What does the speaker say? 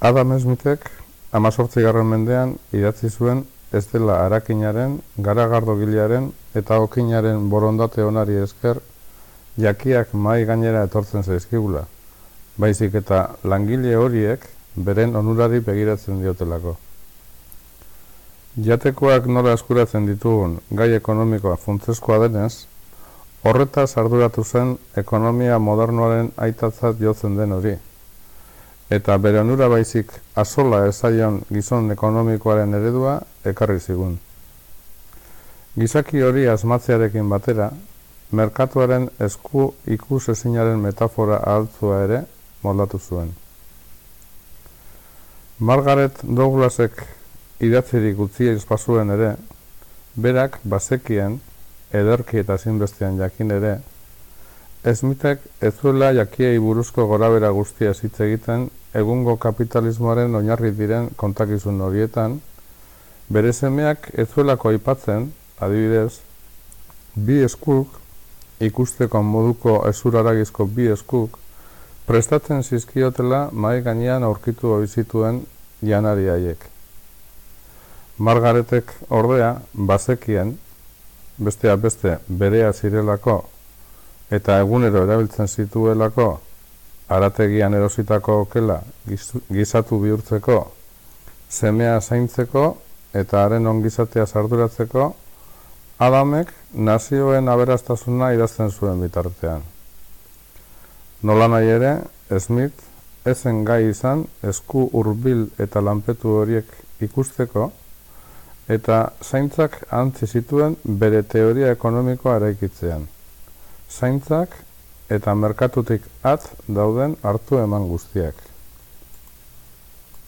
Adam Smittek amazortzigarren mendean idatzi zuen ez dela arakinaren, garagardogilearen eta okinaren borondate onari esker jakiak mai gainera etortzen zaizkigula, baizik eta langile horiek beren onurari begiratzen diotelako. Jatekoak nola eskuratzen ditugun gai ekonomikoa funtzeskoa denez, horretaz arduratu zen ekonomia modernoaren aitatzat jotzen den hori. Eta bere onura baizik asola ezaion gizon ekonomikoaren eredua ekarri zigun. Gizaki hori asmatzearekin batera, merkatuaren esku ikus ezinaren metafora altzua ere moldatu zuen. Margaret Douglasek idatzirik utzi espazuen ere, berak bazekien, ederki eta zinbestean jakin ere, Esmitek ez zuela jakiei buruzko gorabera guztia hitz egiten egungo kapitalismoaren oinarri diren kontakizun horietan, bere semeak ez zuelako aipatzen, adibidez, bi eskuk, ikusteko moduko ezuraragizko bi eskuk, prestatzen zizkiotela mai gainean aurkitu bizituen janari haiek. Margaretek ordea bazekien bestea beste berea zirelako eta egunero erabiltzen zituelako arategian erositako okela gizatu bihurtzeko semea zaintzeko eta haren ongizatea sarduratzeko Adamek nazioen aberastasuna idazten zuen bitartean. Nola nahi ere, Smith ezen gai izan esku hurbil eta lanpetu horiek ikusteko, eta zaintzak antzi zituen bere teoria ekonomikoa eraikitzean. Zaintzak eta merkatutik at dauden hartu eman guztiak.